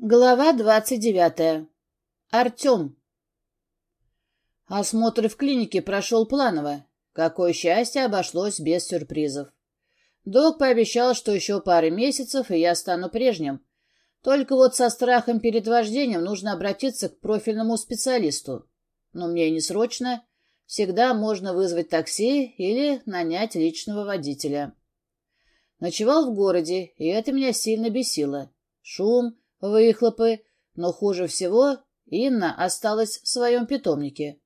Глава двадцать девятая. Артем. Осмотр в клинике прошел планово. Какое счастье, обошлось без сюрпризов. Док пообещал, что еще пары месяцев, и я стану прежним. Только вот со страхом перед вождением нужно обратиться к профильному специалисту. Но мне не срочно. Всегда можно вызвать такси или нанять личного водителя. Ночевал в городе, и это меня сильно бесило. Шум, выхлопы, но хуже всего Инна осталась в своем питомнике.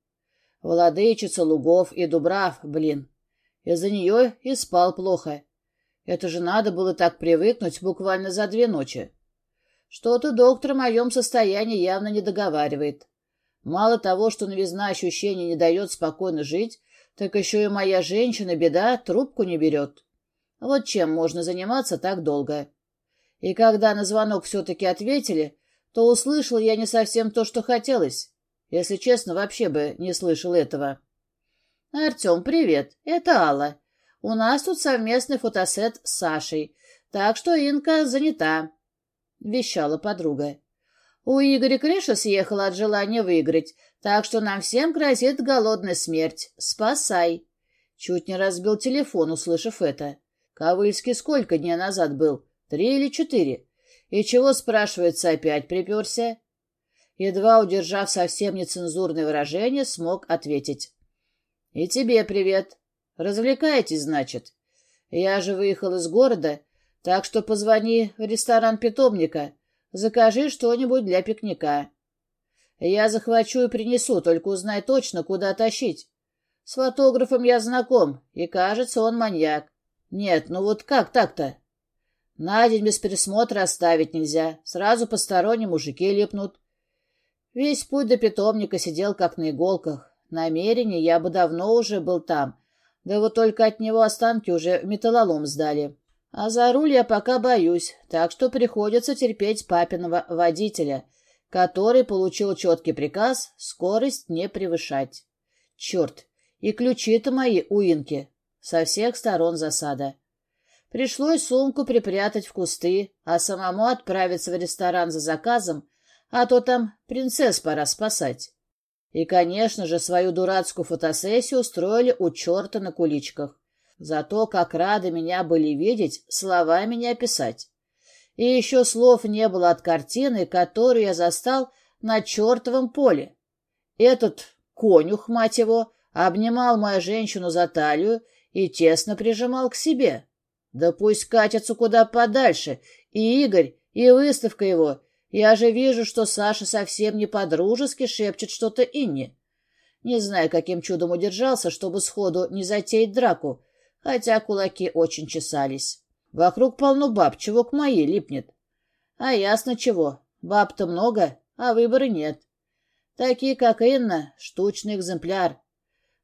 Владычица лугов и дубрав, блин. Из-за нее и спал плохо. Это же надо было так привыкнуть буквально за две ночи. Что-то доктор в моем состоянии явно не договаривает. Мало того, что новизна ощущений не дает спокойно жить, так еще и моя женщина, беда, трубку не берет. Вот чем можно заниматься так долго. И когда на звонок все-таки ответили, то услышал я не совсем то, что хотелось. Если честно, вообще бы не слышал этого. «Артем, привет. Это Алла. У нас тут совместный фотосет с Сашей, так что Инка занята», — вещала подруга. «У Игоря крыша съехала от желания выиграть, так что нам всем грозит голодная смерть. Спасай!» Чуть не разбил телефон, услышав это. Ковыльский сколько дней назад был? Три или четыре? И чего, спрашивается, опять приперся? Едва удержав совсем нецензурное выражение, смог ответить. И тебе привет. Развлекаетесь, значит? Я же выехал из города, так что позвони в ресторан питомника, закажи что-нибудь для пикника. Я захвачу и принесу, только узнай точно, куда тащить. С фотографом я знаком, и, кажется, он маньяк. Нет, ну вот как так-то? На день без присмотра оставить нельзя. Сразу посторонние мужики липнут. Весь путь до питомника сидел как на иголках. Намерение я бы давно уже был там. Да вот только от него останки уже металлолом сдали. А за руль я пока боюсь, так что приходится терпеть папиного водителя, который получил четкий приказ скорость не превышать. Черт, и ключи-то мои у Инки. Со всех сторон засада. Пришлось сумку припрятать в кусты, а самому отправиться в ресторан за заказом, а то там принцесс пора спасать. И, конечно же, свою дурацкую фотосессию устроили у черта на куличках. Зато как рады меня были видеть, словами не описать. И еще слов не было от картины, которую я застал на чертовом поле. Этот конюх, мать его, обнимал мою женщину за талию и тесно прижимал к себе. Да пусть катятся куда подальше, и Игорь, и выставка его. Я же вижу, что Саша совсем не по-дружески шепчет что-то Инне. Не знаю, каким чудом удержался, чтобы сходу не затеять драку, хотя кулаки очень чесались. Вокруг полно баб, чего к моей липнет. А ясно чего, баб-то много, а выбора нет. Такие, как Инна, штучный экземпляр.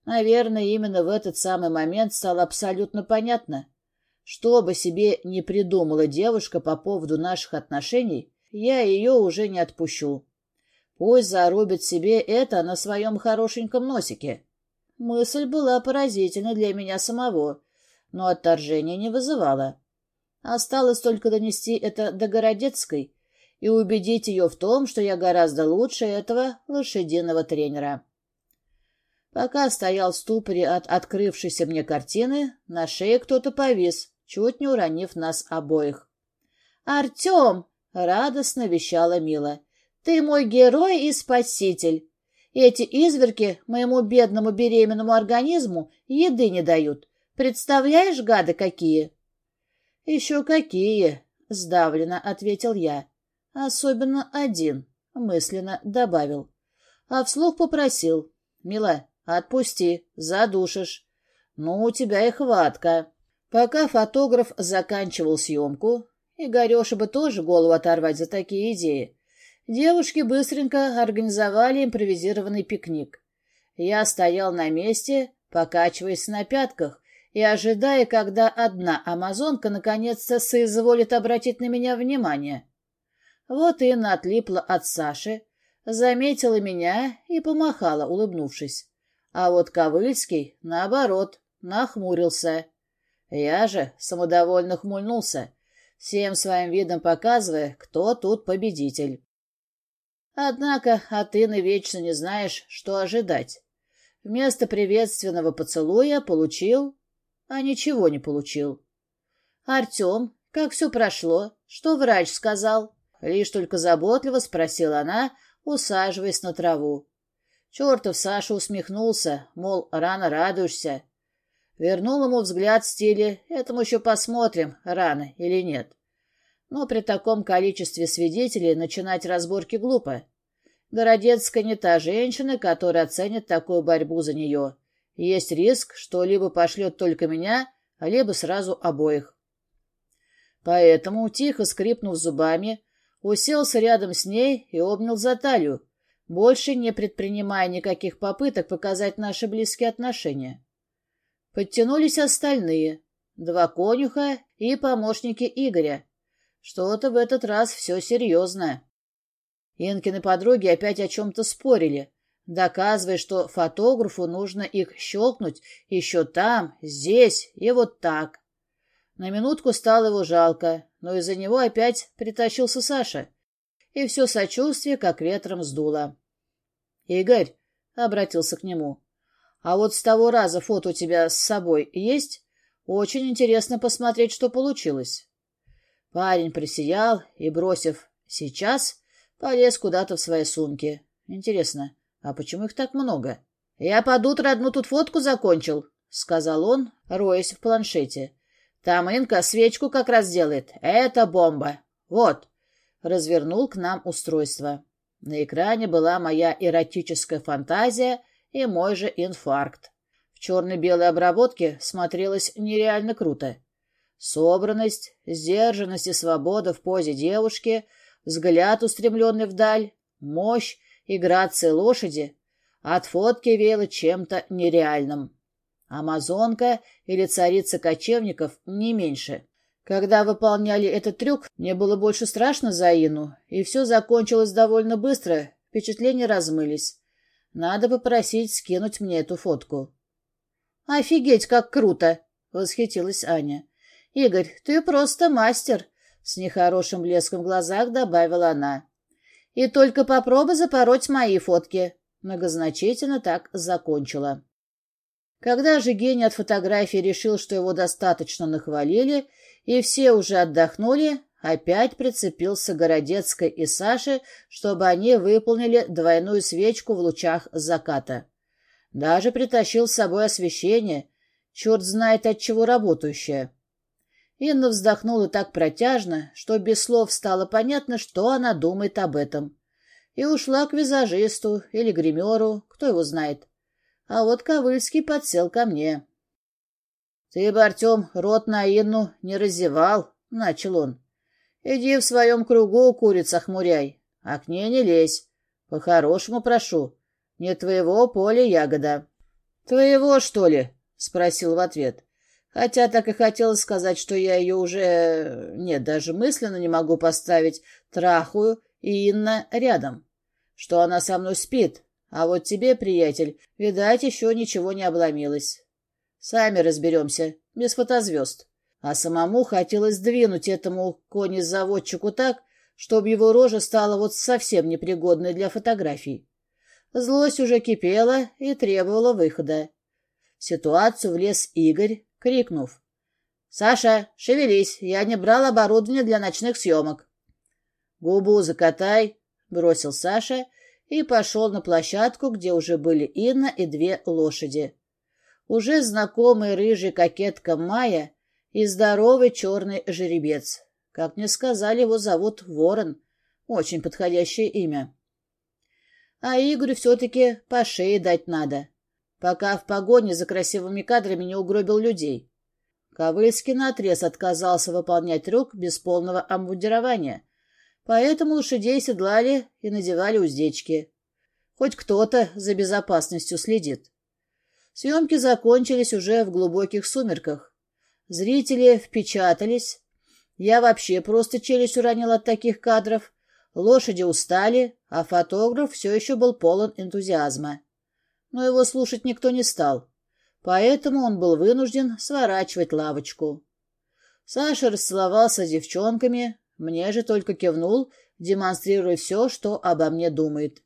Наверное, именно в этот самый момент стало абсолютно понятно — что бы себе не придумала девушка по поводу наших отношений, я ее уже не отпущу. Пусть зарубит себе это на своем хорошеньком носике. Мысль была поразительна для меня самого, но отторжения не вызывала. Осталось только донести это до Городецкой и убедить ее в том, что я гораздо лучше этого лошадиного тренера. Пока стоял в ступоре от открывшейся мне картины, на шее кто-то повис, чуть не уронив нас обоих. «Артем!» — радостно вещала Мила. «Ты мой герой и спаситель. Эти изверки моему бедному беременному организму еды не дают. Представляешь, гады какие?» «Еще какие!» — сдавленно ответил я. «Особенно один», — мысленно добавил. А вслух попросил. «Мила, отпусти, задушишь. Ну, у тебя и хватка». Пока фотограф заканчивал съемку, Игореша бы тоже голову оторвать за такие идеи, девушки быстренько организовали импровизированный пикник. Я стоял на месте, покачиваясь на пятках и ожидая, когда одна амазонка наконец-то соизволит обратить на меня внимание. Вот Инна отлипла от Саши, заметила меня и помахала, улыбнувшись. А вот Ковыльский, наоборот, нахмурился — я же самодовольно хмульнулся. всем своим видом показывая, кто тут победитель. Однако от Инны вечно не знаешь, что ожидать. Вместо приветственного поцелуя получил... А ничего не получил. «Артем, как все прошло? Что врач сказал?» Лишь только заботливо спросила она, усаживаясь на траву. Чертов Саша усмехнулся, мол, рано радуешься. Вернул ему взгляд в стиле «этому еще посмотрим, рано или нет». Но при таком количестве свидетелей начинать разборки глупо. Городецкая не та женщина, которая оценит такую борьбу за нее. Есть риск, что либо пошлет только меня, либо сразу обоих. Поэтому, тихо скрипнув зубами, уселся рядом с ней и обнял за талию, больше не предпринимая никаких попыток показать наши близкие отношения. Подтянулись остальные, два конюха и помощники Игоря. Что-то в этот раз все серьезно. Инкины подруги опять о чем-то спорили, доказывая, что фотографу нужно их щелкнуть еще там, здесь и вот так. На минутку стало его жалко, но из-за него опять притащился Саша, и все сочувствие как ветром сдуло. — Игорь, — обратился к нему, — а вот с того раза фото у тебя с собой есть? Очень интересно посмотреть, что получилось. Парень присиял и, бросив «сейчас», полез куда-то в свои сумки. Интересно, а почему их так много? — Я под утро одну тут фотку закончил, — сказал он, роясь в планшете. Там Инка свечку как раз делает. Это бомба. Вот. Развернул к нам устройство. На экране была моя эротическая фантазия и мой же инфаркт. В черно-белой обработке смотрелось нереально круто. Собранность, сдержанность и свобода в позе девушки, взгляд, устремленный вдаль, мощь и грация лошади. От фотки веяло чем-то нереальным. Амазонка или царица кочевников не меньше. Когда выполняли этот трюк, мне было больше страшно за Ину, и все закончилось довольно быстро, впечатления размылись. Надо попросить скинуть мне эту фотку. «Офигеть, как круто!» — восхитилась Аня. «Игорь, ты просто мастер!» — с нехорошим блеском в глазах добавила она. «И только попробуй запороть мои фотки!» Многозначительно так закончила. Когда же гений от фотографии решил, что его достаточно нахвалили, и все уже отдохнули, опять прицепился Городецкой и Саше, чтобы они выполнили двойную свечку в лучах заката. Даже притащил с собой освещение, черт знает от чего работающее. Инна вздохнула так протяжно, что без слов стало понятно, что она думает об этом. И ушла к визажисту или гримеру, кто его знает а вот Ковыльский подсел ко мне. — Ты бы, Артем, рот на Инну не разевал, — начал он. — Иди в своем кругу, курица хмуряй, а к ней не лезь. По-хорошему прошу, не твоего поля ягода. — Твоего, что ли? — спросил в ответ. Хотя так и хотелось сказать, что я ее уже... Нет, даже мысленно не могу поставить трахую и Инна рядом. Что она со мной спит, а вот тебе, приятель, видать, еще ничего не обломилось. Сами разберемся, без фотозвезд. А самому хотелось двинуть этому коне-заводчику так, чтобы его рожа стала вот совсем непригодной для фотографий. Злость уже кипела и требовала выхода. В ситуацию влез Игорь, крикнув. — Саша, шевелись, я не брал оборудование для ночных съемок. — Губу закатай, — бросил Саша и пошел на площадку, где уже были Инна и две лошади. Уже знакомый рыжий кокетка Майя и здоровый черный жеребец. Как мне сказали, его зовут Ворон. Очень подходящее имя. А Игорю все-таки по шее дать надо, пока в погоне за красивыми кадрами не угробил людей. Ковыльский наотрез отказался выполнять трюк без полного обмундирования, Поэтому лошадей седлали и надевали уздечки. Хоть кто-то за безопасностью следит. Съемки закончились уже в глубоких сумерках. Зрители впечатались. Я вообще просто челюсть уронил от таких кадров. Лошади устали, а фотограф все еще был полон энтузиазма. Но его слушать никто не стал. Поэтому он был вынужден сворачивать лавочку. Саша расцеловался с девчонками, мне же только кивнул, демонстрируя все, что обо мне думает.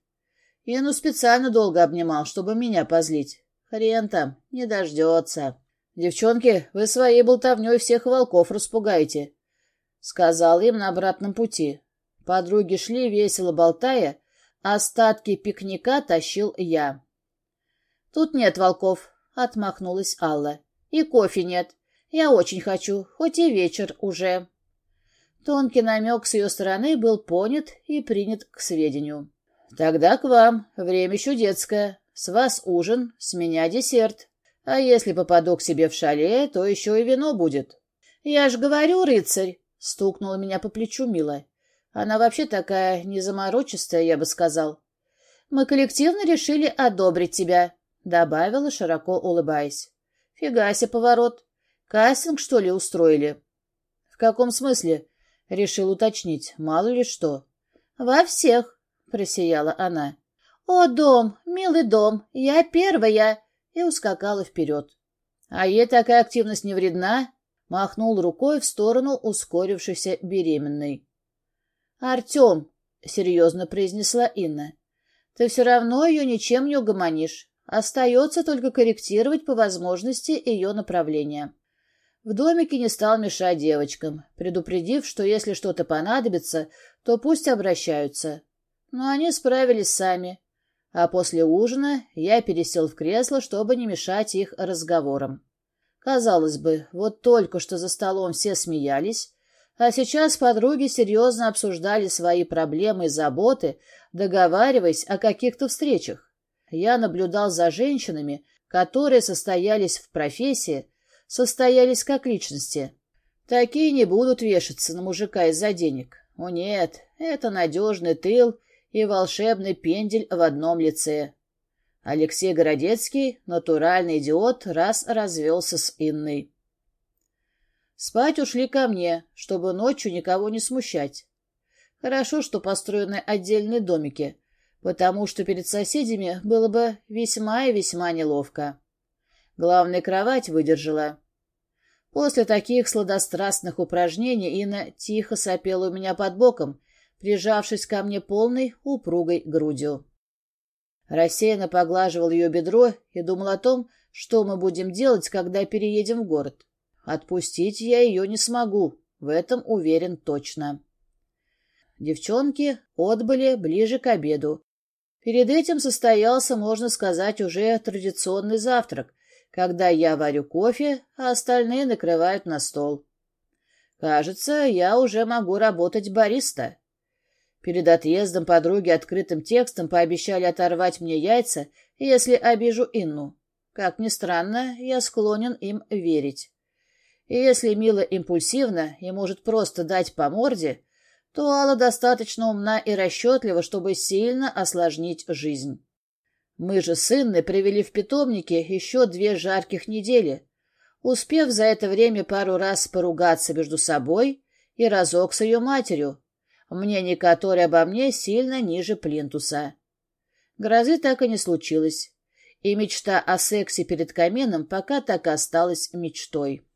Ину специально долго обнимал, чтобы меня позлить. Хрен там, не дождется. «Девчонки, вы своей болтовней всех волков распугаете», — сказал им на обратном пути. Подруги шли, весело болтая, остатки пикника тащил я. «Тут нет волков», — отмахнулась Алла. «И кофе нет. Я очень хочу, хоть и вечер уже». Тонкий намек с ее стороны был понят и принят к сведению. «Тогда к вам. Время еще детское. С вас ужин, с меня десерт. А если попаду к себе в шале, то еще и вино будет». «Я ж говорю, рыцарь!» — стукнула меня по плечу Мила. Она вообще такая незаморочистая, я бы сказал. «Мы коллективно решили одобрить тебя», — добавила, широко улыбаясь. «Фига себе поворот. Кастинг, что ли, устроили?» «В каком смысле?» — решил уточнить. «Мало ли что». «Во всех», — просияла она. «О, дом, милый дом, я первая!» И ускакала вперед. «А ей такая активность не вредна?» — махнул рукой в сторону ускорившейся беременной. «Артем!» — серьезно произнесла Инна. «Ты все равно ее ничем не угомонишь. Остается только корректировать по возможности ее направление». В домике не стал мешать девочкам, предупредив, что если что-то понадобится, то пусть обращаются. Но они справились сами, а после ужина я пересел в кресло, чтобы не мешать их разговорам. Казалось бы, вот только что за столом все смеялись, а сейчас подруги серьезно обсуждали свои проблемы и заботы, договариваясь о каких-то встречах. Я наблюдал за женщинами, которые состоялись в профессии, состоялись как личности. Такие не будут вешаться на мужика из-за денег. О нет, это надежный тыл и волшебный пендель в одном лице. Алексей Городецкий, натуральный идиот, раз развелся с Инной. Спать ушли ко мне, чтобы ночью никого не смущать. Хорошо, что построены отдельные домики, потому что перед соседями было бы весьма и весьма неловко. Главная кровать выдержала. После таких сладострастных упражнений Инна тихо сопела у меня под боком прижавшись ко мне полной, упругой грудью. Рассеянно поглаживал ее бедро и думал о том, что мы будем делать, когда переедем в город. Отпустить я ее не смогу, в этом уверен точно. Девчонки отбыли ближе к обеду. Перед этим состоялся, можно сказать, уже традиционный завтрак, когда я варю кофе, а остальные накрывают на стол. Кажется, я уже могу работать бариста. Перед отъездом подруги открытым текстом пообещали оторвать мне яйца, если обижу Инну. Как ни странно, я склонен им верить. И если Мила импульсивна и может просто дать по морде, то Алла достаточно умна и расчетлива, чтобы сильно осложнить жизнь. Мы же с Инной провели в питомнике еще две жарких недели, успев за это время пару раз поругаться между собой и разок с ее матерью, мнение которой обо мне сильно ниже плинтуса. Грозы так и не случилось, и мечта о сексе перед камином пока так и осталась мечтой.